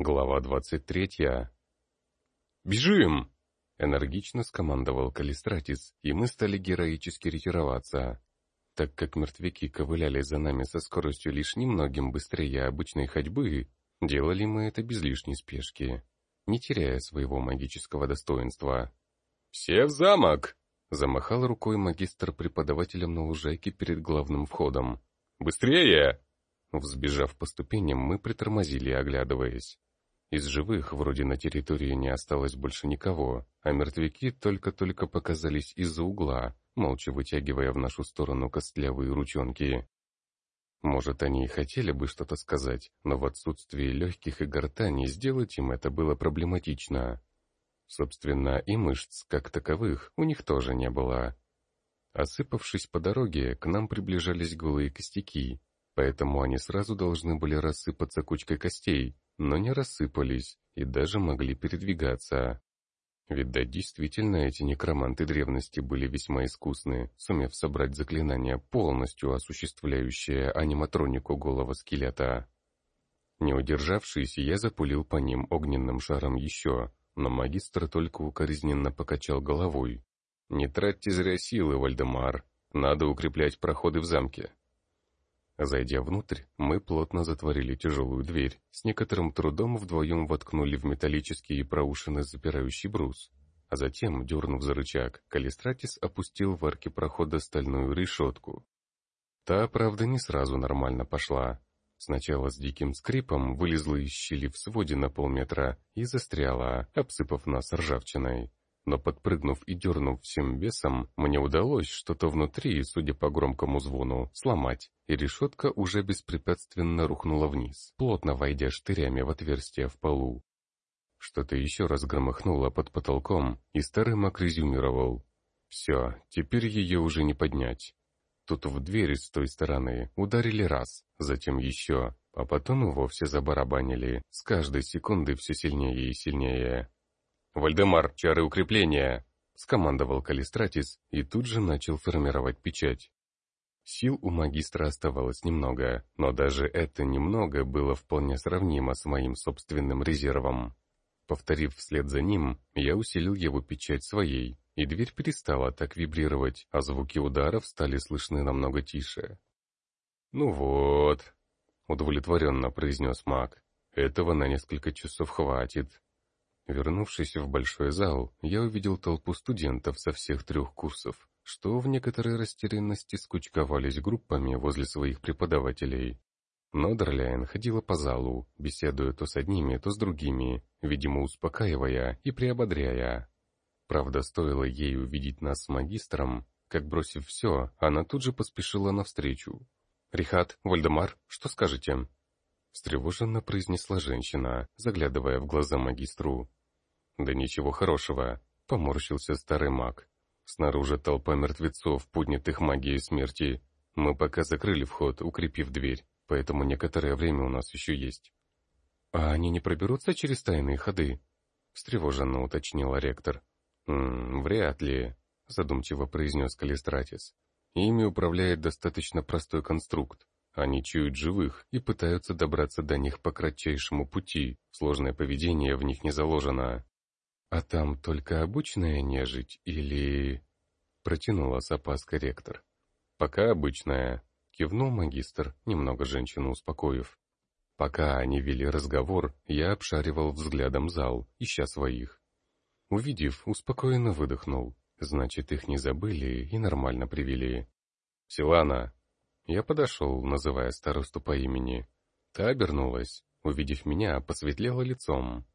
Глава двадцать третья. «Бежим!» — энергично скомандовал Калистратис, и мы стали героически ретироваться. Так как мертвяки ковыляли за нами со скоростью лишь немногим быстрее обычной ходьбы, делали мы это без лишней спешки, не теряя своего магического достоинства. «Все в замок!» — замахал рукой магистр преподавателем на лужайке перед главным входом. «Быстрее!» Взбежав по ступеням, мы притормозили, оглядываясь. Из живых вроде на территории не осталось больше никого, а мертвяки только-только показались из-за угла, молча вытягивая в нашу сторону костлявые ручонки. Может, они и хотели бы что-то сказать, но в отсутствии легких и гортани сделать им это было проблематично. Собственно, и мышц, как таковых, у них тоже не было. Осыпавшись по дороге, к нам приближались голые костяки, поэтому они сразу должны были рассыпаться кучкой костей, но не рассыпались и даже могли передвигаться. Видать, действительно, эти некроманты древности были весьма искусны, сумев собрать заклинание, полностью осуществляющее аниматронику голого скелета. Не удержавшись, я запулил по ним огненным шаром еще, но магистр только укоризненно покачал головой. «Не тратьте зря силы, Вальдемар. Надо укреплять проходы в замке. Зайдя внутрь, мы плотно затворили тяжелую дверь, с некоторым трудом вдвоем воткнули в металлический и проушины запирающий брус. А затем, дернув за рычаг, Калистратис опустил в арке прохода стальную решетку. Та, правда, не сразу нормально пошла. Сначала с диким скрипом вылезла из щели в своде на полметра и застряла, обсыпав нас ржавчиной но подпрыгнув и дернув всем весом, мне удалось что-то внутри, судя по громкому звону, сломать, и решетка уже беспрепятственно рухнула вниз, плотно войдя штырями в отверстие в полу. Что-то еще раз громыхнуло под потолком, и старый маг резюмировал. «Все, теперь ее уже не поднять». Тут в дверь с той стороны ударили раз, затем еще, а потом и вовсе забарабанили, с каждой секунды все сильнее и сильнее. «Вальдемар, чары укрепления!» — скомандовал Калистратис и тут же начал формировать печать. Сил у магистра оставалось немного, но даже это немного было вполне сравнимо с моим собственным резервом. Повторив вслед за ним, я усилил его печать своей, и дверь перестала так вибрировать, а звуки ударов стали слышны намного тише. «Ну вот», — удовлетворенно произнес маг, — «этого на несколько часов хватит. Вернувшись в большой зал, я увидел толпу студентов со всех трех курсов, что в некоторой растерянности скучковались группами возле своих преподавателей. Но Дерляйн ходила по залу, беседуя то с одними, то с другими, видимо, успокаивая и приободряя. Правда, стоило ей увидеть нас с магистром, как, бросив все, она тут же поспешила навстречу. «Рихат, Вальдемар, что скажете?» Встревоженно произнесла женщина, заглядывая в глаза магистру. «Да ничего хорошего», — поморщился старый маг. «Снаружи толпа мертвецов, поднятых магией смерти. Мы пока закрыли вход, укрепив дверь, поэтому некоторое время у нас еще есть». «А они не проберутся через тайные ходы?» — встревоженно уточнила ректор. «М -м, «Вряд ли», — задумчиво произнес Калистратис. «Ими управляет достаточно простой конструкт. Они чуют живых и пытаются добраться до них по кратчайшему пути. Сложное поведение в них не заложено. «А там только обычная нежить или...» Протянула с опаской ректор. «Пока обычная», — кивнул магистр, немного женщину успокоив. Пока они вели разговор, я обшаривал взглядом зал, ища своих. Увидев, успокоенно выдохнул. Значит, их не забыли и нормально привели. «Силана!» Я подошел, называя старосту по имени. Та обернулась. Увидев меня, посветлела лицом.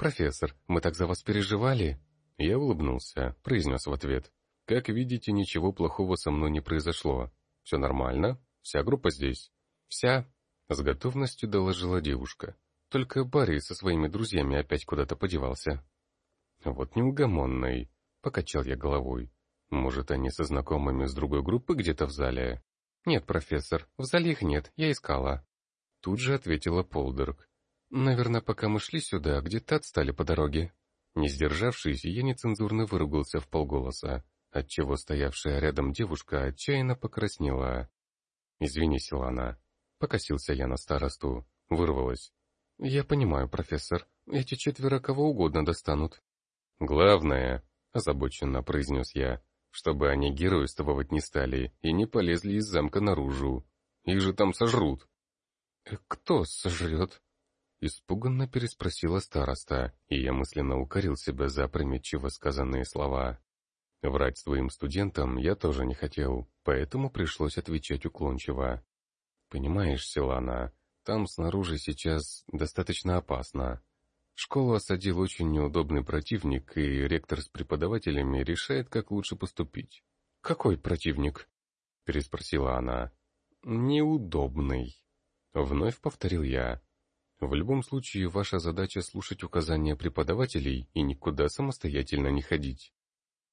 «Профессор, мы так за вас переживали!» Я улыбнулся, произнес в ответ. «Как видите, ничего плохого со мной не произошло. Все нормально? Вся группа здесь?» «Вся?» — с готовностью доложила девушка. «Только Барри со своими друзьями опять куда-то подевался». «Вот неугомонный», — покачал я головой. «Может, они со знакомыми с другой группы где-то в зале?» «Нет, профессор, в зале их нет, я искала». Тут же ответила Полдерг. Наверное, пока мы шли сюда, где-то отстали по дороге. Не сдержавшись, я нецензурно выругался в полголоса, отчего стоявшая рядом девушка отчаянно покраснела. «Извини, Силана». Покосился я на старосту. Вырвалась. «Я понимаю, профессор. Эти четверо кого угодно достанут». «Главное», — озабоченно произнес я, «чтобы они геройствовать не стали и не полезли из замка наружу. Их же там сожрут». «Э, «Кто сожрет?» Испуганно переспросила староста, и я мысленно укорил себя за опрометчиво сказанные слова. Врать своим студентам я тоже не хотел, поэтому пришлось отвечать уклончиво. «Понимаешь, Селана, там снаружи сейчас достаточно опасно. Школу осадил очень неудобный противник, и ректор с преподавателями решает, как лучше поступить». «Какой противник?» — переспросила она. «Неудобный», — вновь повторил я. В любом случае, ваша задача слушать указания преподавателей и никуда самостоятельно не ходить.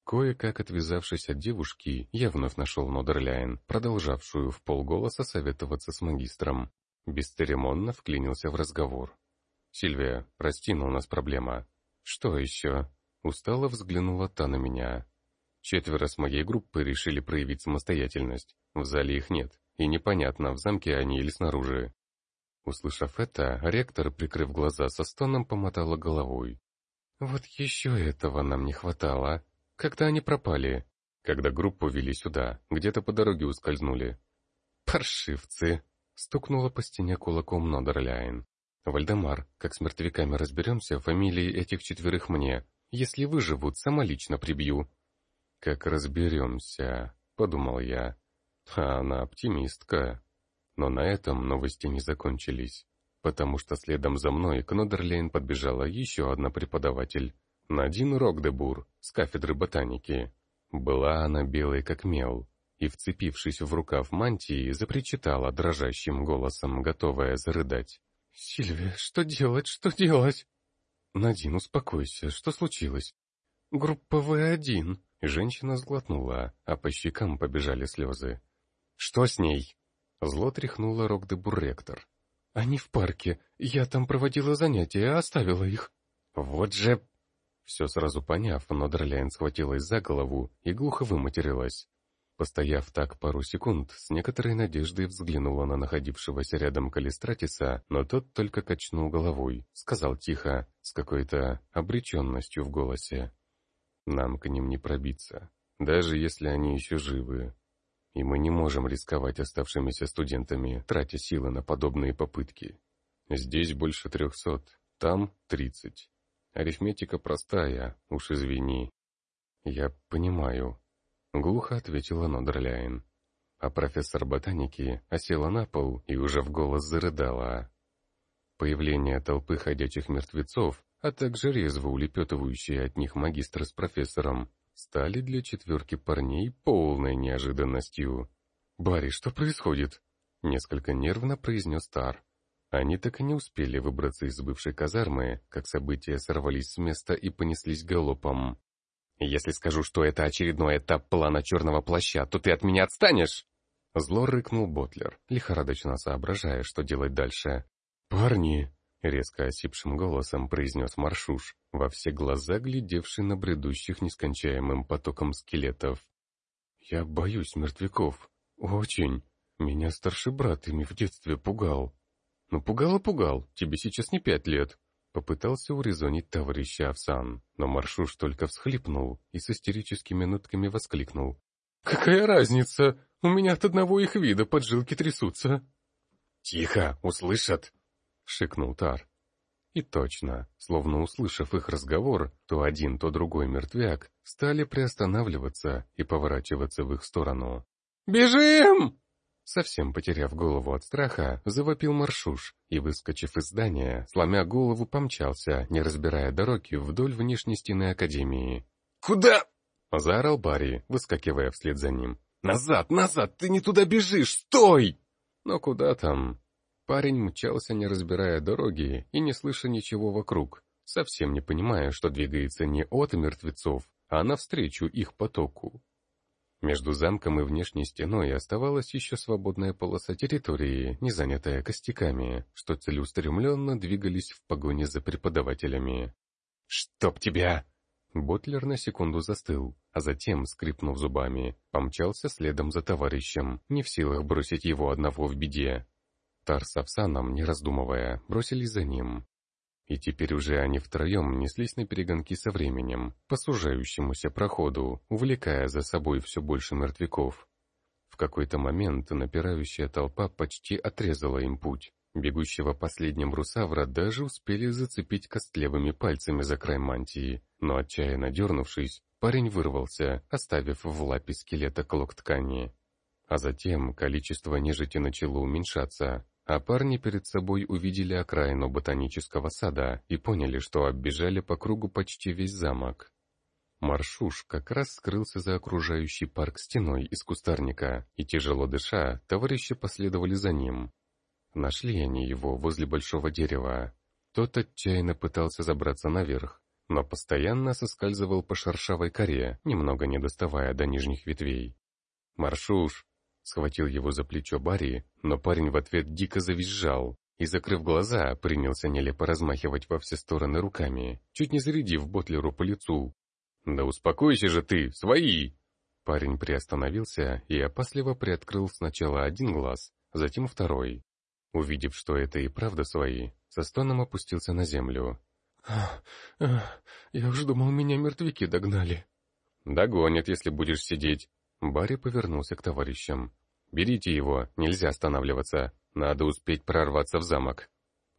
Кое-как отвязавшись от девушки, я вновь нашел Нодерляйн, продолжавшую в полголоса советоваться с магистром. Бесцеремонно вклинился в разговор. «Сильвия, прости, но у нас проблема». «Что еще?» Устало взглянула та на меня. Четверо с моей группы решили проявить самостоятельность. В зале их нет, и непонятно, в замке они или снаружи. Услышав это, ректор, прикрыв глаза со стоном, помотала головой. «Вот еще этого нам не хватало. Когда они пропали? Когда группу вели сюда, где-то по дороге ускользнули». «Паршивцы!» — стукнула по стене кулаком Нодерляйн. «Вальдемар, как с мертвяками разберемся, фамилии этих четверых мне. Если выживут, сама лично прибью». «Как разберемся», — подумал я. А она оптимистка. Но на этом новости не закончились, потому что следом за мной к Нодерлейн подбежала еще одна преподаватель, Надин Рокдебур, с кафедры ботаники. Была она белой как мел, и, вцепившись в рукав мантии, запричитала дрожащим голосом, готовая зарыдать. «Сильвия, что делать, что делать?» «Надин, успокойся, что случилось?» «Группа В1», — женщина сглотнула, а по щекам побежали слезы. «Что с ней?» Зло тряхнула Рокдебур-ректор. «Они в парке. Я там проводила занятия, оставила их». «Вот же...» Все сразу поняв, Нодерляйн схватилась за голову и глухо выматерилась. Постояв так пару секунд, с некоторой надеждой взглянула на находившегося рядом Калистратиса, но тот только качнул головой, сказал тихо, с какой-то обреченностью в голосе. «Нам к ним не пробиться, даже если они еще живы и мы не можем рисковать оставшимися студентами, тратя силы на подобные попытки. Здесь больше трехсот, там тридцать. Арифметика простая, уж извини. Я понимаю. Глухо ответила Нодерляйн. А профессор ботаники осела на пол и уже в голос зарыдала. Появление толпы ходячих мертвецов, а также резво улепетывающие от них магистр с профессором, стали для четверки парней полной неожиданностью. «Барри, что происходит?» — несколько нервно произнес Тар. Они так и не успели выбраться из бывшей казармы, как события сорвались с места и понеслись галопом. «Если скажу, что это очередной этап плана черного плаща, то ты от меня отстанешь!» Зло рыкнул Ботлер, лихорадочно соображая, что делать дальше. «Парни!» — резко осипшим голосом произнес Маршуш, во все глаза глядевший на бредущих нескончаемым потоком скелетов. «Я боюсь мертвяков. Очень. Меня старший брат ими в детстве пугал». «Ну, пугал и пугал. Тебе сейчас не пять лет». Попытался урезонить товарища Овсан, но Маршуш только всхлипнул и с истерическими нотками воскликнул. «Какая разница? У меня от одного их вида поджилки трясутся». «Тихо, услышат!» — шикнул Тар. И точно, словно услышав их разговор, то один, то другой мертвяк стали приостанавливаться и поворачиваться в их сторону. «Бежим!» Совсем потеряв голову от страха, завопил Маршуш и, выскочив из здания, сломя голову, помчался, не разбирая дороги, вдоль внешней стены Академии. «Куда?» — заорал Барри, выскакивая вслед за ним. «Назад, назад! Ты не туда бежишь! Стой!» Но куда там? Парень мчался, не разбирая дороги и не слыша ничего вокруг, совсем не понимая, что двигается не от мертвецов, а навстречу их потоку. Между замком и внешней стеной оставалась еще свободная полоса территории, не занятая костяками, что целеустремленно двигались в погоне за преподавателями. «Чтоб тебя!» Ботлер на секунду застыл, а затем, скрипнув зубами, помчался следом за товарищем, не в силах бросить его одного в беде. Тар с Овсаном, не раздумывая, бросились за ним. И теперь уже они втроем неслись на перегонки со временем, по сужающемуся проходу, увлекая за собой все больше мертвяков. В какой-то момент напирающая толпа почти отрезала им путь. Бегущего последним русавра даже успели зацепить костлевыми пальцами за край мантии, но отчаянно дернувшись, парень вырвался, оставив в лапе скелета клок ткани. А затем количество нежити начало уменьшаться, а парни перед собой увидели окраину ботанического сада и поняли, что оббежали по кругу почти весь замок. Маршуш как раз скрылся за окружающий парк стеной из кустарника, и, тяжело дыша, товарищи последовали за ним. Нашли они его возле большого дерева. Тот отчаянно пытался забраться наверх, но постоянно соскальзывал по шершавой коре, немного не доставая до нижних ветвей. «Маршуш!» — схватил его за плечо Барри, но парень в ответ дико завизжал и, закрыв глаза, принялся нелепо размахивать во все стороны руками, чуть не зарядив Ботлеру по лицу. «Да успокойся же ты, свои!» Парень приостановился и опасливо приоткрыл сначала один глаз, затем второй. Увидев, что это и правда свои, со стоном опустился на землю. «Ах, ах, я уж думал, меня мертвяки догнали». «Догонят, если будешь сидеть». Барри повернулся к товарищам. «Берите его, нельзя останавливаться. Надо успеть прорваться в замок».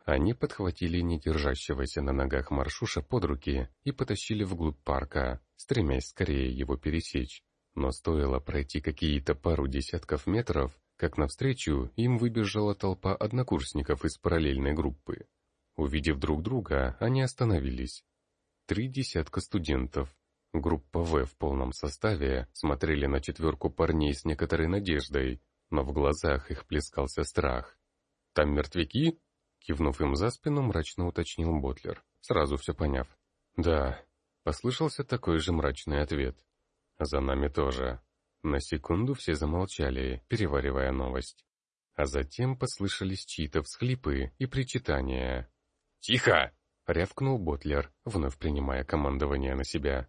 Они подхватили недержащегося на ногах Маршуша под руки и потащили вглубь парка, стремясь скорее его пересечь. Но стоило пройти какие-то пару десятков метров, как навстречу им выбежала толпа однокурсников из параллельной группы. Увидев друг друга, они остановились. Три десятка студентов. Группа В в полном составе смотрели на четверку парней с некоторой надеждой, но в глазах их плескался страх. «Там мертвяки?» Кивнув им за спину, мрачно уточнил Ботлер, сразу все поняв. «Да», — послышался такой же мрачный ответ. «За нами тоже». На секунду все замолчали, переваривая новость. А затем послышались чьи-то всхлипы и причитания. «Тихо!» — рявкнул Ботлер, вновь принимая командование на себя.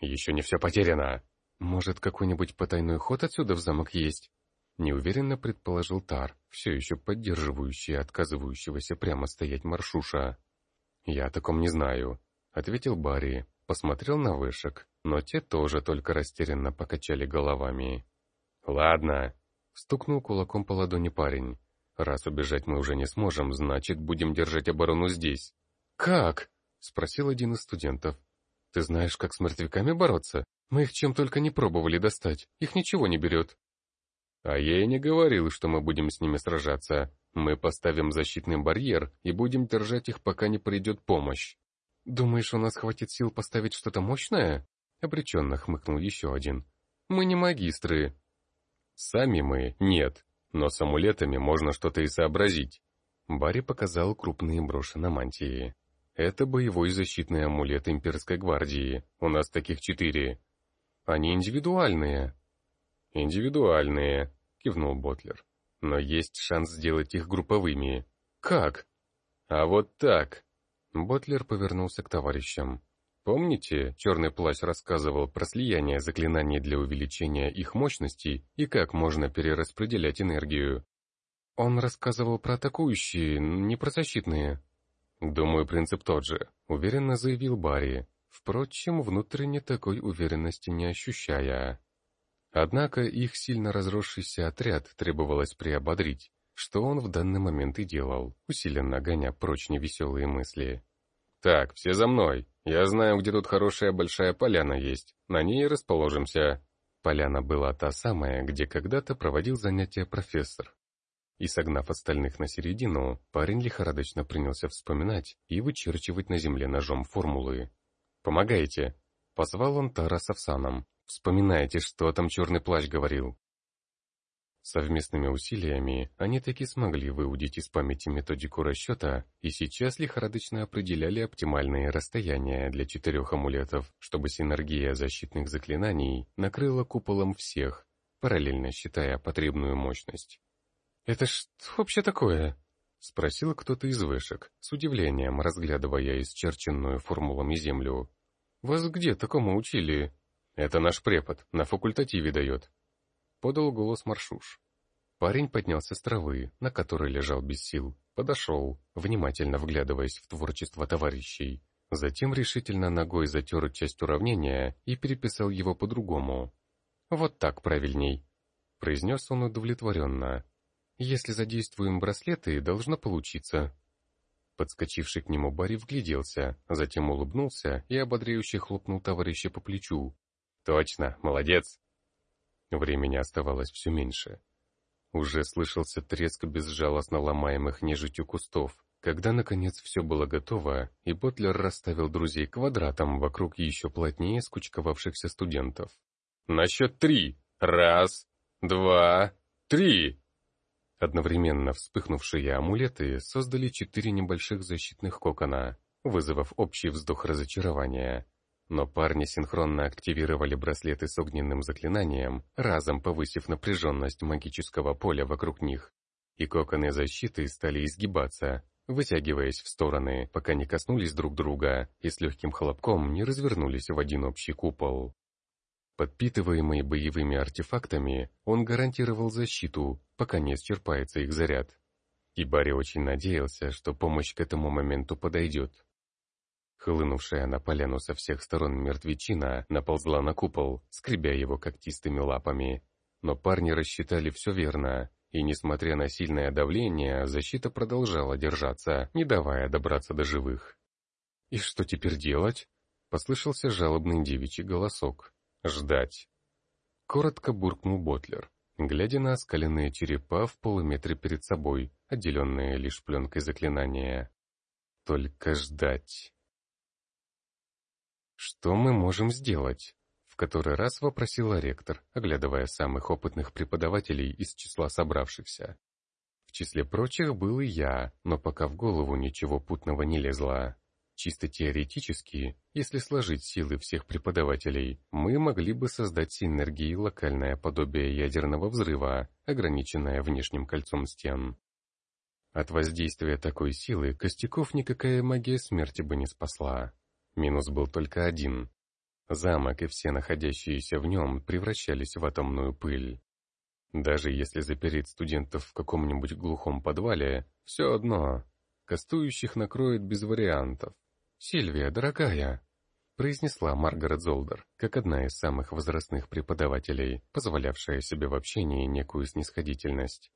«Еще не все потеряно!» «Может, какой-нибудь потайной ход отсюда в замок есть?» Неуверенно предположил Тар, все еще поддерживающий отказывающегося прямо стоять Маршуша. «Я о таком не знаю», — ответил Барри, посмотрел на вышек, но те тоже только растерянно покачали головами. «Ладно», — стукнул кулаком по ладони парень. «Раз убежать мы уже не сможем, значит, будем держать оборону здесь». «Как?» — спросил один из студентов. «Ты знаешь, как с мертвяками бороться? Мы их чем только не пробовали достать, их ничего не берет». «А я и не говорил, что мы будем с ними сражаться. Мы поставим защитный барьер и будем держать их, пока не придет помощь». «Думаешь, у нас хватит сил поставить что-то мощное?» — обреченно хмыкнул еще один. «Мы не магистры». «Сами мы — нет, но с амулетами можно что-то и сообразить». Барри показал крупные броши на мантии. «Это боевой защитный амулет имперской гвардии. У нас таких четыре. Они индивидуальные». «Индивидуальные», — кивнул Ботлер. «Но есть шанс сделать их групповыми». «Как?» «А вот так», Ботлер повернулся к товарищам. Помните, Черный Плащ рассказывал про слияние заклинаний для увеличения их мощности и как можно перераспределять энергию? Он рассказывал про атакующие, не про защитные. Думаю, принцип тот же, уверенно заявил Барри, впрочем, внутренне такой уверенности не ощущая. Однако их сильно разросшийся отряд требовалось приободрить, что он в данный момент и делал, усиленно гоня прочь невеселые мысли. «Так, все за мной. Я знаю, где тут хорошая большая поляна есть. На ней расположимся». Поляна была та самая, где когда-то проводил занятия профессор. И согнав остальных на середину, парень лихорадочно принялся вспоминать и вычерчивать на земле ножом формулы. «Помогайте!» — позвал он Тара с Овсаном. «Вспоминайте, что там черный плащ говорил». Совместными усилиями они таки смогли выудить из памяти методику расчета и сейчас лихорадочно определяли оптимальные расстояния для четырех амулетов, чтобы синергия защитных заклинаний накрыла куполом всех, параллельно считая потребную мощность. «Это что вообще такое?» — спросил кто-то из вышек, с удивлением разглядывая исчерченную формулами землю. «Вас где такому учили?» «Это наш препод, на факультативе дает», — подал голос Маршуш. Парень поднялся с травы, на которой лежал без сил, подошел, внимательно вглядываясь в творчество товарищей. Затем решительно ногой затер часть уравнения и переписал его по-другому. «Вот так правильней», — произнес он удовлетворенно. «Если задействуем браслеты, должно получиться». Подскочивший к нему Барри вгляделся, затем улыбнулся и ободряюще хлопнул товарища по плечу. «Точно, молодец!» Времени оставалось все меньше. Уже слышался треск безжалостно ломаемых нежитью кустов, когда, наконец, все было готово, и Ботлер расставил друзей квадратом вокруг еще плотнее скучковавшихся студентов. «На счет три! Раз, два, три!» Одновременно вспыхнувшие амулеты создали четыре небольших защитных кокона, вызвав общий вздох разочарования. Но парни синхронно активировали браслеты с огненным заклинанием, разом повысив напряженность магического поля вокруг них. И коконы защиты стали изгибаться, вытягиваясь в стороны, пока не коснулись друг друга и с легким хлопком не развернулись в один общий купол. Подпитываемый боевыми артефактами, он гарантировал защиту, пока не исчерпается их заряд. И Барри очень надеялся, что помощь к этому моменту подойдет. Хлынувшая на поляну со всех сторон мертвечина наползла на купол, скребя его когтистыми лапами. Но парни рассчитали все верно, и, несмотря на сильное давление, защита продолжала держаться, не давая добраться до живых. «И что теперь делать?» — послышался жалобный девичий голосок. «Ждать!» Коротко буркнул Ботлер, глядя на оскаленные черепа в полуметре перед собой, отделенные лишь пленкой заклинания. «Только ждать!» «Что мы можем сделать?» — в который раз вопросила ректор, оглядывая самых опытных преподавателей из числа собравшихся. В числе прочих был и я, но пока в голову ничего путного не лезло. Чисто теоретически, если сложить силы всех преподавателей, мы могли бы создать синергии локальное подобие ядерного взрыва, ограниченное внешним кольцом стен. От воздействия такой силы костяков никакая магия смерти бы не спасла. Минус был только один. Замок и все находящиеся в нем превращались в атомную пыль. Даже если запереть студентов в каком-нибудь глухом подвале, все одно, кастующих накроет без вариантов. «Сильвия, дорогая!» произнесла Маргарет Золдер, как одна из самых возрастных преподавателей, позволявшая себе в общении некую снисходительность.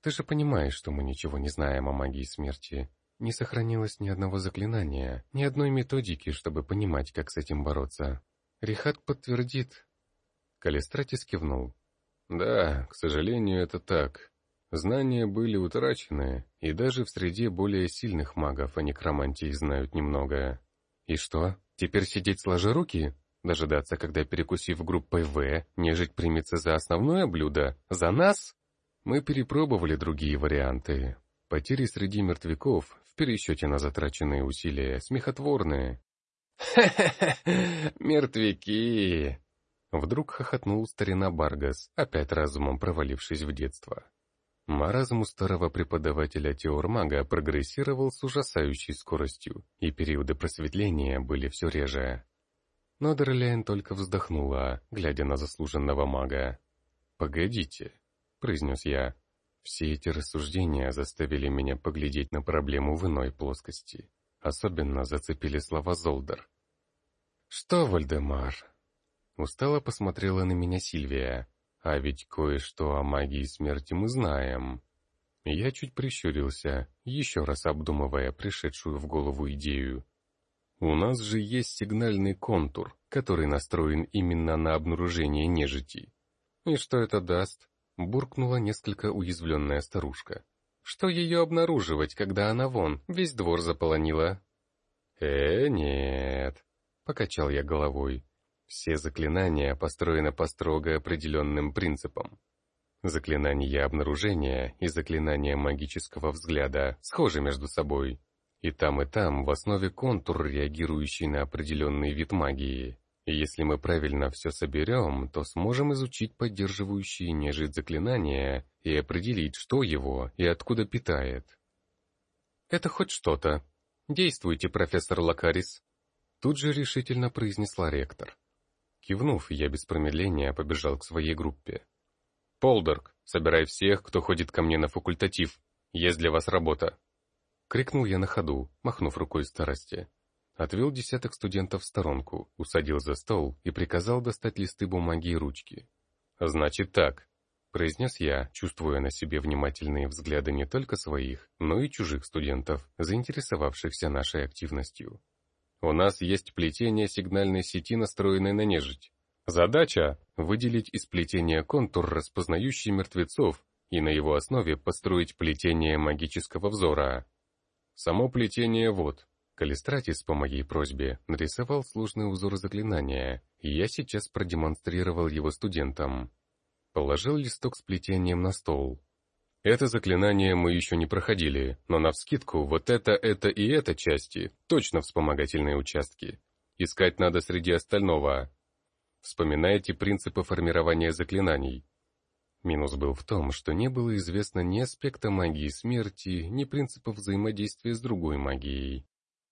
«Ты же понимаешь, что мы ничего не знаем о магии смерти. Не сохранилось ни одного заклинания, ни одной методики, чтобы понимать, как с этим бороться. Рихат подтвердит. Калистратис кивнул. Да, к сожалению, это так. Знания были утрачены, и даже в среде более сильных магов о некромантии знают немного. И что, теперь сидеть сложа руки? Дожидаться, когда, перекусив группой В, нежить примется за основное блюдо? За нас? Мы перепробовали другие варианты. Потери среди мертвяков пересчете на затраченные усилия смехотворные. «Хе-хе-хе, мертвяки!» Вдруг хохотнул старина Баргас, опять разумом провалившись в детство. Маразм у старого преподавателя теормага прогрессировал с ужасающей скоростью, и периоды просветления были все реже. Но Дерляйн только вздохнула, глядя на заслуженного мага. «Погодите», — произнес я, все эти рассуждения заставили меня поглядеть на проблему в иной плоскости. Особенно зацепили слова Золдер. «Что, Вальдемар?» Устало посмотрела на меня Сильвия. «А ведь кое-что о магии смерти мы знаем». Я чуть прищурился, еще раз обдумывая пришедшую в голову идею. «У нас же есть сигнальный контур, который настроен именно на обнаружение нежити. И что это даст?» буркнула несколько уязвленная старушка. Что ее обнаруживать, когда она вон, весь двор заполонила? Э, нет, покачал я головой. Все заклинания построены по строго определенным принципам. Заклинания обнаружения и заклинания магического взгляда схожи между собой. И там, и там в основе контур, реагирующий на определенный вид магии. И если мы правильно все соберем, то сможем изучить поддерживающие нежить заклинания и определить, что его и откуда питает. Это хоть что-то. Действуйте, профессор Лакарис. Тут же решительно произнесла ректор. Кивнув, я без промедления побежал к своей группе. «Полдорг, собирай всех, кто ходит ко мне на факультатив. Есть для вас работа!» Крикнул я на ходу, махнув рукой старости. Отвел десяток студентов в сторонку, усадил за стол и приказал достать листы бумаги и ручки. «Значит так», — произнес я, чувствуя на себе внимательные взгляды не только своих, но и чужих студентов, заинтересовавшихся нашей активностью. «У нас есть плетение сигнальной сети, настроенной на нежить. Задача — выделить из плетения контур, распознающий мертвецов, и на его основе построить плетение магического взора. Само плетение вот. Калистратис по моей просьбе нарисовал сложный узор заклинания, и я сейчас продемонстрировал его студентам. Положил листок с плетением на стол. Это заклинание мы еще не проходили, но навскидку вот это, это и это части точно вспомогательные участки. Искать надо среди остального. Вспоминайте принципы формирования заклинаний. Минус был в том, что не было известно ни аспекта магии смерти, ни принципов взаимодействия с другой магией.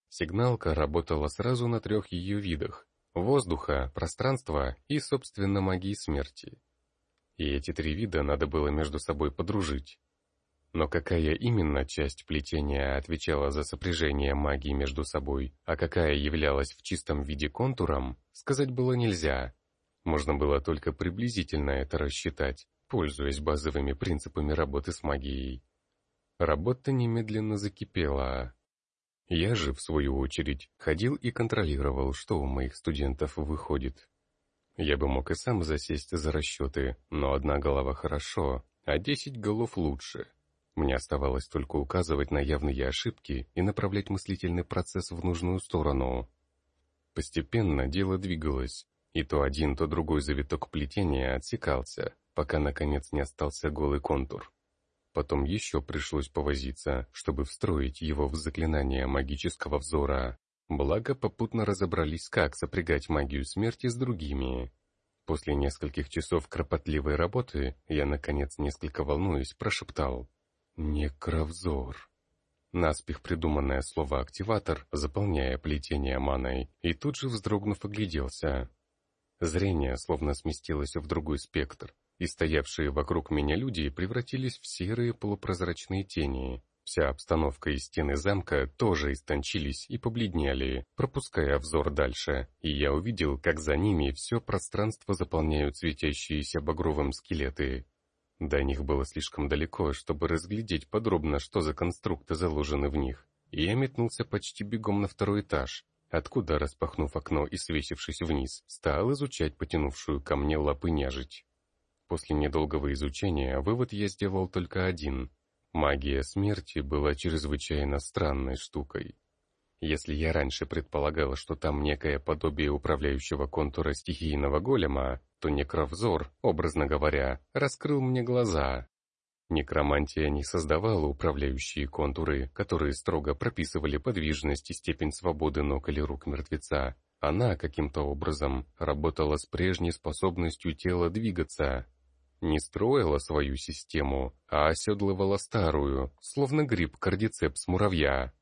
Сигналка работала сразу на трех ее видах – воздуха, пространства и, собственно, магии смерти. И эти три вида надо было между собой подружить. Но какая именно часть плетения отвечала за сопряжение магии между собой, а какая являлась в чистом виде контуром, сказать было нельзя. Можно было только приблизительно это рассчитать, пользуясь базовыми принципами работы с магией. Работа немедленно закипела. Я же, в свою очередь, ходил и контролировал, что у моих студентов выходит. Я бы мог и сам засесть за расчеты, но одна голова хорошо, а десять голов лучше. Мне оставалось только указывать на явные ошибки и направлять мыслительный процесс в нужную сторону. Постепенно дело двигалось, и то один, то другой завиток плетения отсекался, пока наконец не остался голый контур. Потом еще пришлось повозиться, чтобы встроить его в заклинание магического взора. Благо, попутно разобрались, как сопрягать магию смерти с другими. После нескольких часов кропотливой работы я, наконец, несколько волнуюсь, прошептал «Некровзор». Наспех придуманное слово «активатор», заполняя плетение маной, и тут же, вздрогнув, огляделся. Зрение словно сместилось в другой спектр, и стоявшие вокруг меня люди превратились в серые полупрозрачные тени. Вся обстановка и стены замка тоже истончились и побледнели, пропуская взор дальше, и я увидел, как за ними все пространство заполняют светящиеся багровым скелеты. До них было слишком далеко, чтобы разглядеть подробно, что за конструкты заложены в них, и я метнулся почти бегом на второй этаж, откуда, распахнув окно и свесившись вниз, стал изучать потянувшую ко мне лапы нежить. После недолгого изучения вывод я сделал только один. Магия смерти была чрезвычайно странной штукой. Если я раньше предполагал, что там некое подобие управляющего контура стихийного голема, то некровзор, образно говоря, раскрыл мне глаза. Некромантия не создавала управляющие контуры, которые строго прописывали подвижность и степень свободы ног или рук мертвеца. Она каким-то образом работала с прежней способностью тела двигаться, не строила свою систему, а оседлывала старую, словно гриб кардицепс муравья.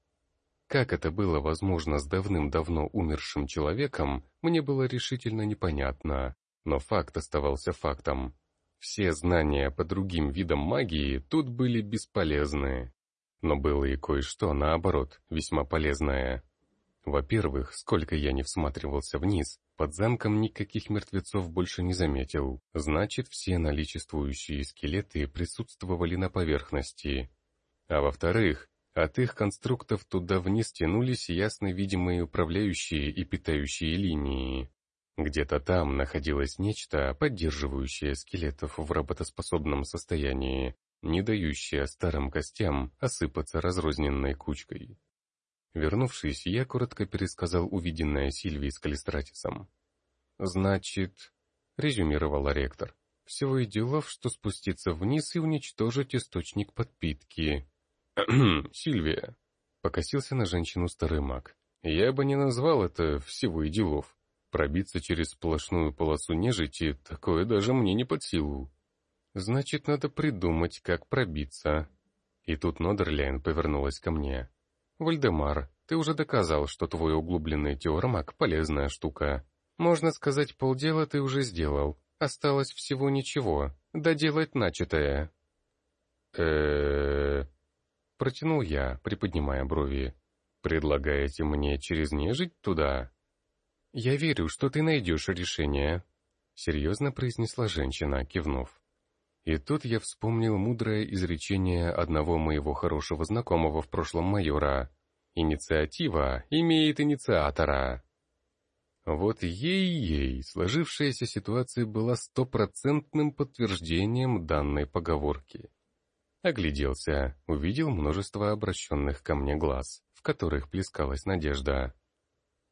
Как это было возможно с давным-давно умершим человеком, мне было решительно непонятно, но факт оставался фактом. Все знания по другим видам магии тут были бесполезны. Но было и кое-что, наоборот, весьма полезное. Во-первых, сколько я не всматривался вниз, под замком никаких мертвецов больше не заметил. Значит, все наличествующие скелеты присутствовали на поверхности. А во-вторых, от их конструктов туда вниз тянулись ясно видимые управляющие и питающие линии. Где-то там находилось нечто, поддерживающее скелетов в работоспособном состоянии, не дающее старым костям осыпаться разрозненной кучкой. Вернувшись, я коротко пересказал увиденное Сильвии с Калистратисом. «Значит...» — резюмировала ректор. «Всего и делов, что спуститься вниз и уничтожить источник подпитки». «Сильвия», — покосился на женщину старый маг. «Я бы не назвал это всего и делов. Пробиться через сплошную полосу нежити, такое даже мне не под силу». «Значит, надо придумать, как пробиться». И тут Нодерляйн повернулась ко мне. «Вальдемар, ты уже доказал, что твой углубленный теоремак — полезная штука. Можно сказать, полдела ты уже сделал. Осталось всего ничего. доделать начатое. э Протянул я, приподнимая брови. «Предлагаете мне через нежить туда?» «Я верю, что ты найдешь решение», — серьезно произнесла женщина, кивнув. И тут я вспомнил мудрое изречение одного моего хорошего знакомого в прошлом майора. «Инициатива имеет инициатора». Вот ей-ей, сложившаяся ситуация была стопроцентным подтверждением данной поговорки. Огляделся, увидел множество обращенных ко мне глаз, в которых плескалась надежда.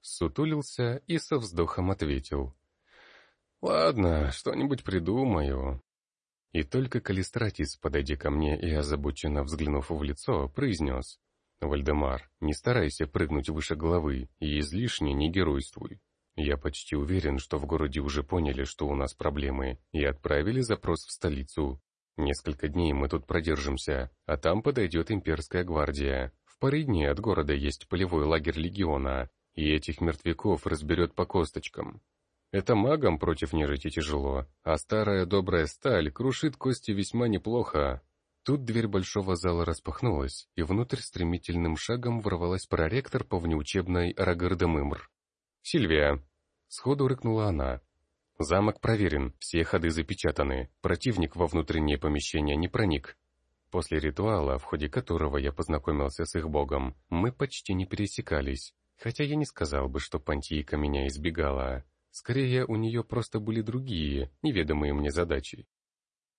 Сутулился и со вздохом ответил. «Ладно, что-нибудь придумаю». И только Калистратис, подойдя ко мне и озабоченно взглянув в лицо, произнес. «Вальдемар, не старайся прыгнуть выше головы и излишне не геройствуй. Я почти уверен, что в городе уже поняли, что у нас проблемы, и отправили запрос в столицу. Несколько дней мы тут продержимся, а там подойдет имперская гвардия. В паре дней от города есть полевой лагерь легиона, и этих мертвяков разберет по косточкам. Это магам против нежити тяжело, а старая добрая сталь крушит кости весьма неплохо. Тут дверь большого зала распахнулась, и внутрь стремительным шагом ворвалась проректор по внеучебной Рагардемымр. «Сильвия!» — сходу рыкнула она, Замок проверен, все ходы запечатаны, противник во внутреннее помещение не проник. После ритуала, в ходе которого я познакомился с их богом, мы почти не пересекались, хотя я не сказал бы, что Пантийка меня избегала. Скорее, у нее просто были другие, неведомые мне задачи.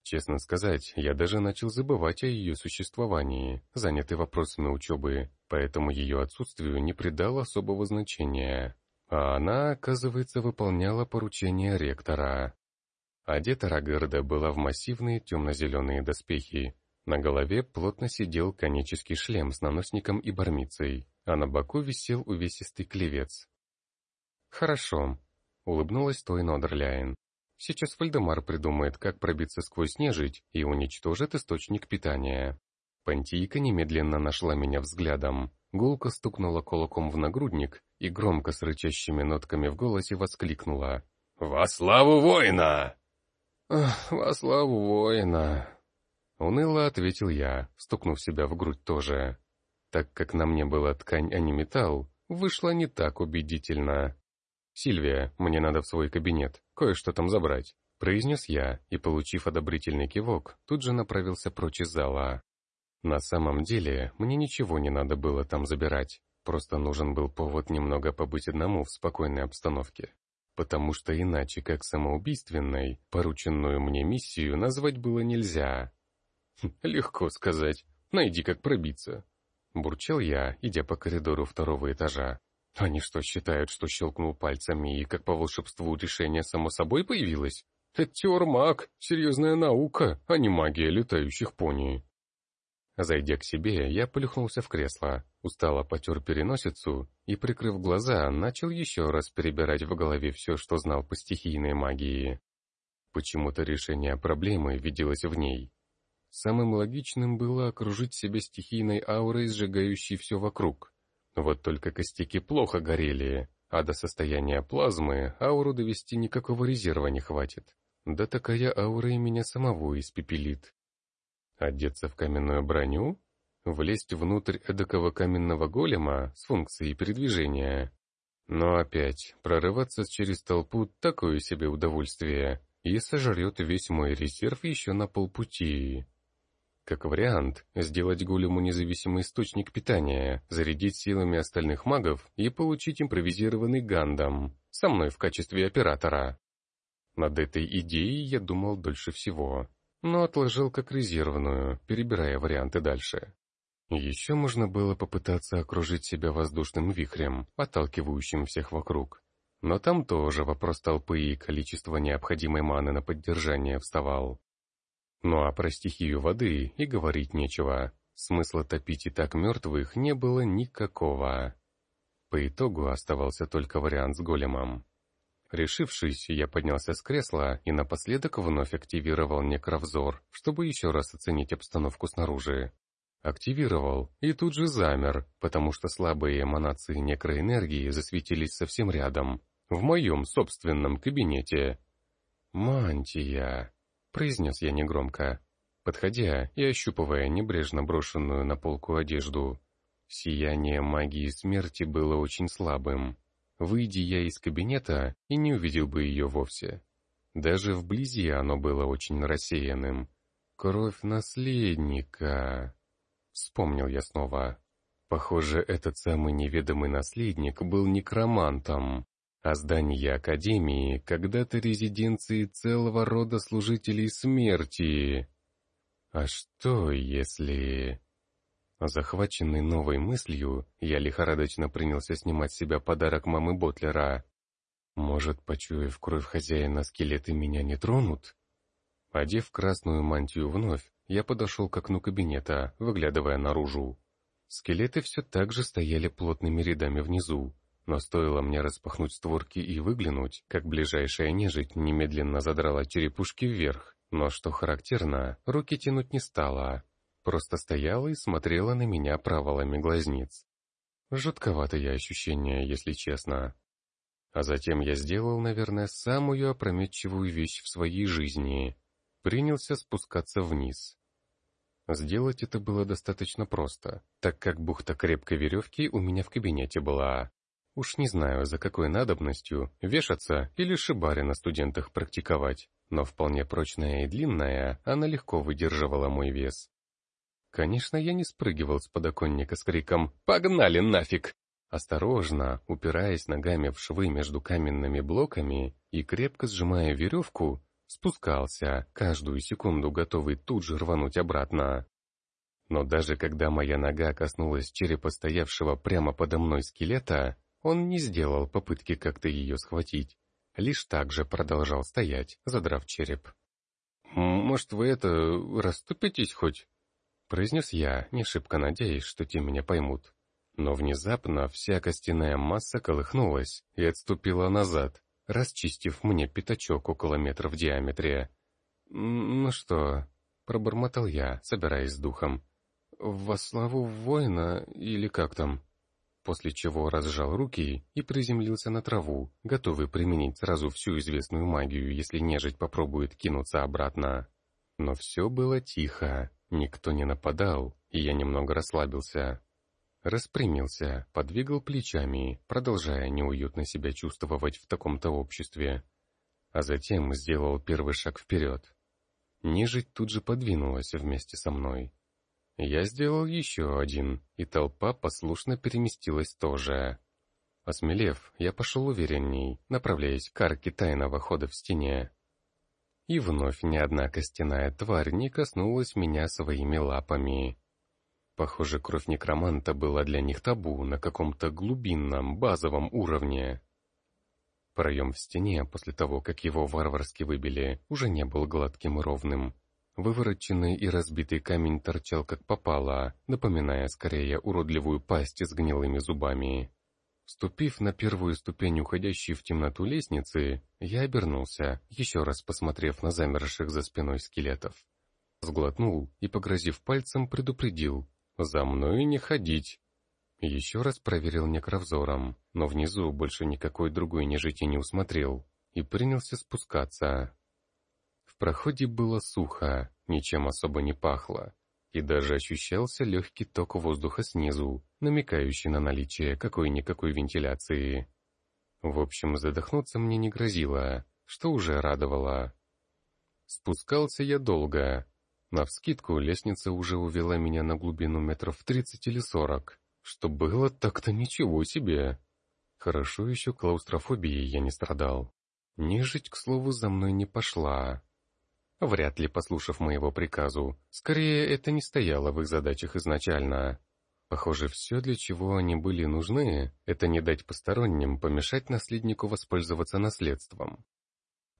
Честно сказать, я даже начал забывать о ее существовании, занятый вопросами учебы, поэтому ее отсутствию не придал особого значения. А она, оказывается, выполняла поручения ректора. Одета Рагарда была в массивные темно-зеленые доспехи. На голове плотно сидел конический шлем с наносником и бармицей, а на боку висел увесистый клевец. «Хорошо», — улыбнулась Той Нодерляйн. «Сейчас Вальдемар придумает, как пробиться сквозь нежить и уничтожит источник питания». Пантийка немедленно нашла меня взглядом, гулко стукнула кулаком в нагрудник и громко с рычащими нотками в голосе воскликнула. «Во славу воина!» «Во славу воина!» Уныло ответил я, стукнув себя в грудь тоже. Так как на мне была ткань, а не металл, вышло не так убедительно. «Сильвия, мне надо в свой кабинет, кое-что там забрать», — произнес я, и, получив одобрительный кивок, тут же направился прочь из зала. На самом деле, мне ничего не надо было там забирать. Просто нужен был повод немного побыть одному в спокойной обстановке. Потому что иначе, как самоубийственной, порученную мне миссию назвать было нельзя. Хм, легко сказать. Найди, как пробиться. Бурчал я, идя по коридору второго этажа. Они что, считают, что щелкнул пальцами и, как по волшебству, решение само собой появилось? Это теормаг, серьезная наука, а не магия летающих пони. Зайдя к себе, я плюхнулся в кресло, устало потер переносицу и, прикрыв глаза, начал еще раз перебирать в голове все, что знал по стихийной магии. Почему-то решение проблемы виделось в ней. Самым логичным было окружить себя стихийной аурой, сжигающей все вокруг. Вот только костяки плохо горели, а до состояния плазмы ауру довести никакого резерва не хватит. Да такая аура и меня самого испепелит. Одеться в каменную броню? Влезть внутрь эдакого каменного голема с функцией передвижения? Но опять, прорываться через толпу — такое себе удовольствие, и сожрет весь мой резерв еще на полпути. Как вариант, сделать голему независимый источник питания, зарядить силами остальных магов и получить импровизированный гандам, со мной в качестве оператора. Над этой идеей я думал дольше всего но отложил как резервную, перебирая варианты дальше. Еще можно было попытаться окружить себя воздушным вихрем, отталкивающим всех вокруг. Но там тоже вопрос толпы и количества необходимой маны на поддержание вставал. Ну а про стихию воды и говорить нечего. Смысла топить и так мертвых не было никакого. По итогу оставался только вариант с големом. Решившись, я поднялся с кресла и напоследок вновь активировал некровзор, чтобы еще раз оценить обстановку снаружи. Активировал и тут же замер, потому что слабые эманации некроэнергии засветились совсем рядом, в моем собственном кабинете. Мантия. Произнес я негромко, подходя и ощупывая небрежно брошенную на полку одежду. Сияние магии смерти было очень слабым. Выйди я из кабинета и не увидел бы ее вовсе. Даже вблизи оно было очень рассеянным. Кровь наследника. Вспомнил я снова. Похоже, этот самый неведомый наследник был некромантом, а здание Академии когда-то резиденцией целого рода служителей смерти. А что если... Захваченный новой мыслью, я лихорадочно принялся снимать с себя подарок мамы Ботлера. Может, почуяв кровь хозяина, скелеты меня не тронут? Одев красную мантию вновь, я подошел к окну кабинета, выглядывая наружу. Скелеты все так же стояли плотными рядами внизу, но стоило мне распахнуть створки и выглянуть, как ближайшая нежить немедленно задрала черепушки вверх, но, что характерно, руки тянуть не стала, просто стояла и смотрела на меня провалами глазниц. Жутковатое ощущение, если честно. А затем я сделал, наверное, самую опрометчивую вещь в своей жизни. Принялся спускаться вниз. Сделать это было достаточно просто, так как бухта крепкой веревки у меня в кабинете была. Уж не знаю, за какой надобностью, вешаться или шибари на студентах практиковать, но вполне прочная и длинная, она легко выдерживала мой вес. Конечно, я не спрыгивал с подоконника с криком «Погнали нафиг!». Осторожно, упираясь ногами в швы между каменными блоками и крепко сжимая веревку, спускался, каждую секунду готовый тут же рвануть обратно. Но даже когда моя нога коснулась черепа стоявшего прямо подо мной скелета, он не сделал попытки как-то ее схватить, лишь так же продолжал стоять, задрав череп. «Может, вы это... расступитесь хоть?» произнес я, не шибко надеясь, что те меня поймут. Но внезапно вся костяная масса колыхнулась и отступила назад, расчистив мне пятачок около метра в диаметре. «Ну что?» — пробормотал я, собираясь с духом. «Во славу воина или как там?» После чего разжал руки и приземлился на траву, готовый применить сразу всю известную магию, если нежить попробует кинуться обратно. Но все было тихо, Никто не нападал, и я немного расслабился. Распрямился, подвигал плечами, продолжая неуютно себя чувствовать в таком-то обществе. А затем сделал первый шаг вперед. Нежить тут же подвинулась вместе со мной. Я сделал еще один, и толпа послушно переместилась тоже. Осмелев, я пошел уверенней, направляясь к арке тайного хода в стене. И вновь ни одна костяная тварь не коснулась меня своими лапами. Похоже, кровь некроманта была для них табу на каком-то глубинном, базовом уровне. Проем в стене, после того, как его варварски выбили, уже не был гладким и ровным. Вывороченный и разбитый камень торчал как попало, напоминая скорее уродливую пасть с гнилыми зубами. Ступив на первую ступень уходящей в темноту лестницы, я обернулся, еще раз посмотрев на замерших за спиной скелетов. Сглотнул и, погрозив пальцем, предупредил «За мной не ходить!» Еще раз проверил некровзором, но внизу больше никакой другой нежити не усмотрел, и принялся спускаться. В проходе было сухо, ничем особо не пахло, и даже ощущался легкий ток воздуха снизу, намекающий на наличие какой-никакой вентиляции. В общем, задохнуться мне не грозило, что уже радовало. Спускался я долго. Навскидку лестница уже увела меня на глубину метров тридцать или сорок, что было так-то ничего себе. Хорошо еще клаустрофобией я не страдал. Нежить, к слову, за мной не пошла, вряд ли послушав моего приказу. Скорее, это не стояло в их задачах изначально. Похоже, все, для чего они были нужны, это не дать посторонним помешать наследнику воспользоваться наследством.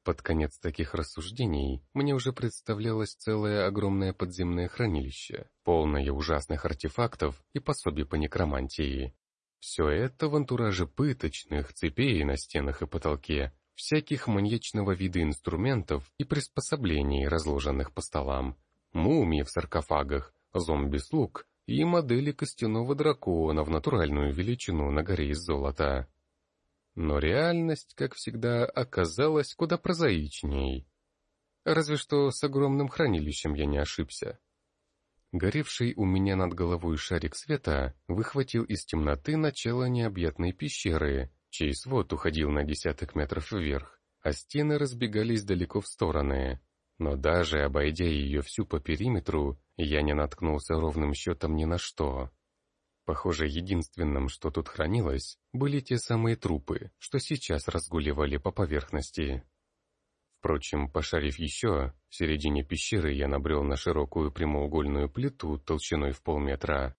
Под конец таких рассуждений мне уже представлялось целое огромное подземное хранилище, полное ужасных артефактов и пособий по некромантии. Все это в антураже пыточных, цепей на стенах и потолке, всяких маньячного вида инструментов и приспособлений, разложенных по столам, мумии в саркофагах, зомби-слуг и модели костяного дракона в натуральную величину на горе из золота. Но реальность, как всегда, оказалась куда прозаичней. Разве что с огромным хранилищем я не ошибся. Горевший у меня над головой шарик света выхватил из темноты начало необъятной пещеры, чей свод уходил на десяток метров вверх, а стены разбегались далеко в стороны. Но даже обойдя ее всю по периметру, я не наткнулся ровным счетом ни на что. Похоже, единственным, что тут хранилось, были те самые трупы, что сейчас разгуливали по поверхности. Впрочем, пошарив еще, в середине пещеры я набрел на широкую прямоугольную плиту толщиной в полметра.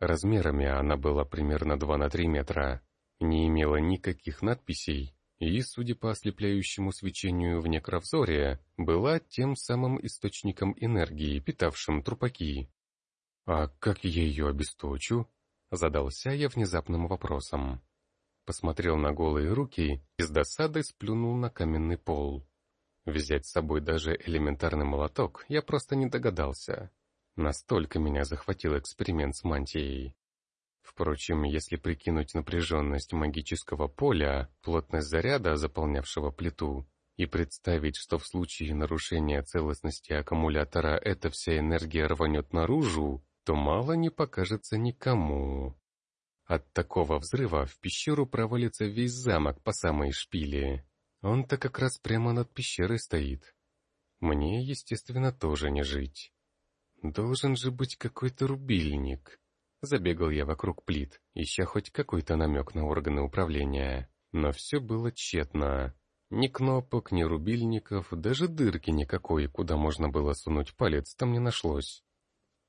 Размерами она была примерно 2 на 3 метра, не имела никаких надписей и, судя по ослепляющему свечению в некровзоре, была тем самым источником энергии, питавшим трупаки. «А как я ее обесточу?» — задался я внезапным вопросом. Посмотрел на голые руки и с досадой сплюнул на каменный пол. Взять с собой даже элементарный молоток я просто не догадался. Настолько меня захватил эксперимент с мантией. Впрочем, если прикинуть напряженность магического поля, плотность заряда, заполнявшего плиту, и представить, что в случае нарушения целостности аккумулятора эта вся энергия рванет наружу, то мало не покажется никому. От такого взрыва в пещеру провалится весь замок по самой шпиле. Он-то как раз прямо над пещерой стоит. Мне, естественно, тоже не жить. Должен же быть какой-то рубильник. Забегал я вокруг плит, ища хоть какой-то намек на органы управления. Но все было тщетно. Ни кнопок, ни рубильников, даже дырки никакой, куда можно было сунуть палец, там не нашлось.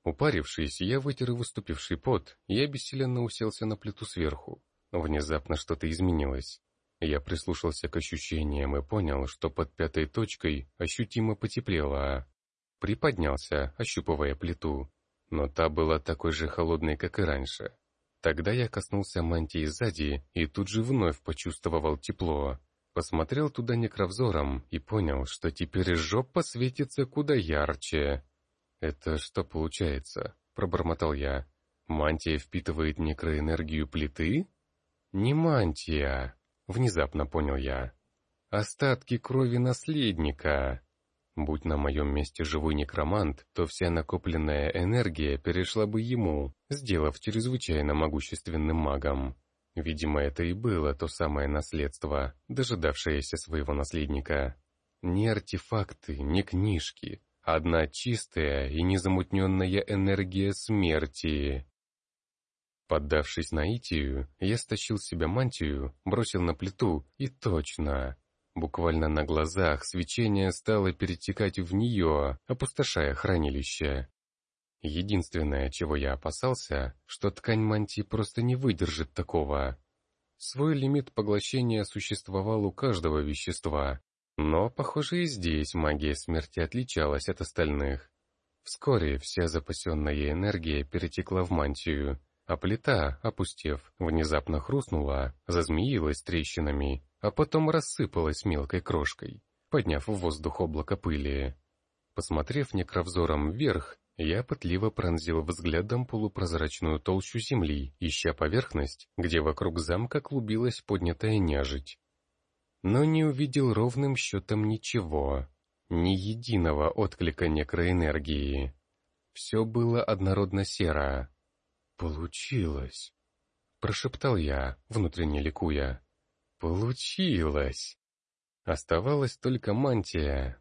Упарившись, я вытер выступивший пот и обессиленно уселся на плиту сверху. Внезапно что-то изменилось. Я прислушался к ощущениям и понял, что под пятой точкой ощутимо потеплело. Приподнялся, ощупывая плиту, но та была такой же холодной, как и раньше. Тогда я коснулся мантии сзади и тут же вновь почувствовал тепло. Посмотрел туда некровзором и понял, что теперь жопа светится куда ярче. «Это что получается?» — пробормотал я. «Мантия впитывает некроэнергию плиты?» «Не мантия!» Внезапно понял я. Остатки крови наследника. Будь на моем месте живой некромант, то вся накопленная энергия перешла бы ему, сделав чрезвычайно могущественным магом. Видимо, это и было то самое наследство, дожидавшееся своего наследника. Ни артефакты, ни книжки. Одна чистая и незамутненная энергия смерти. Поддавшись наитию, я стащил себя мантию, бросил на плиту, и точно. Буквально на глазах свечение стало перетекать в нее, опустошая хранилище. Единственное, чего я опасался, что ткань мантии просто не выдержит такого. Свой лимит поглощения существовал у каждого вещества, но, похоже, и здесь магия смерти отличалась от остальных. Вскоре вся запасенная энергия перетекла в мантию, а плита, опустев, внезапно хрустнула, зазмеилась трещинами, а потом рассыпалась мелкой крошкой, подняв в воздух облако пыли. Посмотрев некровзором вверх, я пытливо пронзил взглядом полупрозрачную толщу земли, ища поверхность, где вокруг замка клубилась поднятая нежить. Но не увидел ровным счетом ничего, ни единого отклика некроэнергии. Все было однородно серо, «Получилось!» — прошептал я, внутренне ликуя. «Получилось!» Оставалась только мантия.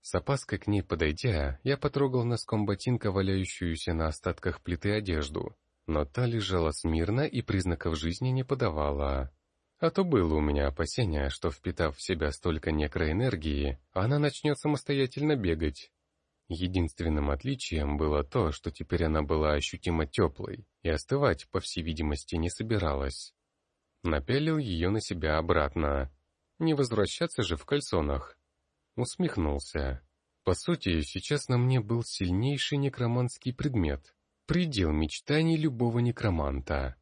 С опаской к ней подойдя, я потрогал носком ботинка валяющуюся на остатках плиты одежду, но та лежала смирно и признаков жизни не подавала. А то было у меня опасение, что, впитав в себя столько некроэнергии, она начнет самостоятельно бегать, Единственным отличием было то, что теперь она была ощутимо теплой и остывать, по всей видимости, не собиралась. Напялил ее на себя обратно. Не возвращаться же в кальсонах. Усмехнулся. По сути, сейчас на мне был сильнейший некроманский предмет. Предел мечтаний любого некроманта.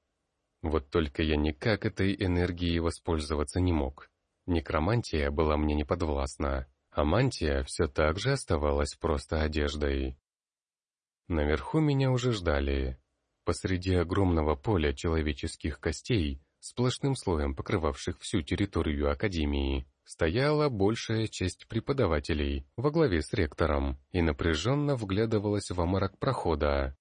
Вот только я никак этой энергией воспользоваться не мог. Некромантия была мне неподвластна а мантия все так же оставалась просто одеждой. Наверху меня уже ждали. Посреди огромного поля человеческих костей, сплошным слоем покрывавших всю территорию Академии, стояла большая часть преподавателей во главе с ректором и напряженно вглядывалась в оморок прохода.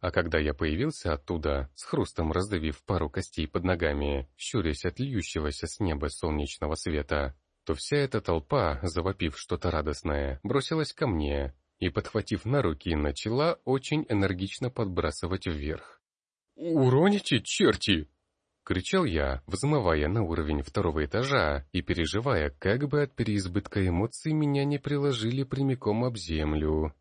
А когда я появился оттуда, с хрустом раздавив пару костей под ногами, щурясь от льющегося с неба солнечного света, то вся эта толпа, завопив что-то радостное, бросилась ко мне и, подхватив на руки, начала очень энергично подбрасывать вверх. «Уроните, черти!» — кричал я, взмывая на уровень второго этажа и переживая, как бы от переизбытка эмоций меня не приложили прямиком об землю.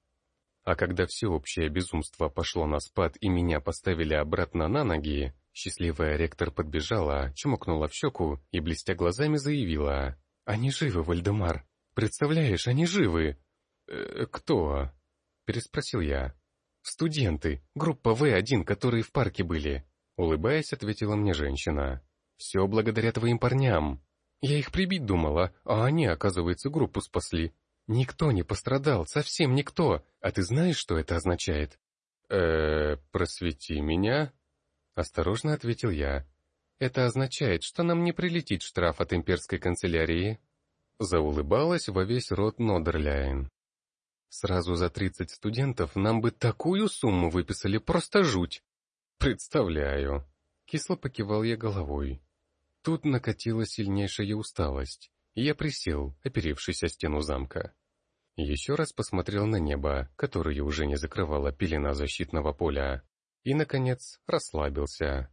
А когда всеобщее безумство пошло на спад и меня поставили обратно на ноги, счастливая ректор подбежала, чмокнула в щеку и, блестя глазами, заявила. «Они живы, Вальдемар! Представляешь, они живы!» «Э, «Кто?» — переспросил я. «Студенты, группа В1, которые в парке были», — улыбаясь, ответила мне женщина. «Все благодаря твоим парням. Я их прибить думала, а они, оказывается, группу спасли. Никто не пострадал, совсем никто. А ты знаешь, что это означает?» «Э-э, просвети меня?» Осторожно ответил я. «Это означает, что нам не прилетит штраф от имперской канцелярии». Заулыбалась во весь рот Нодерляйн. Сразу за 30 студентов нам бы такую сумму выписали, просто жуть. Представляю. Кисло покивал я головой. Тут накатила сильнейшая усталость, и я присел, оперевшись о стену замка. Еще раз посмотрел на небо, которое уже не закрывала пелена защитного поля, и, наконец, расслабился.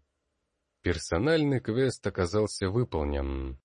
Персональный квест оказался выполнен.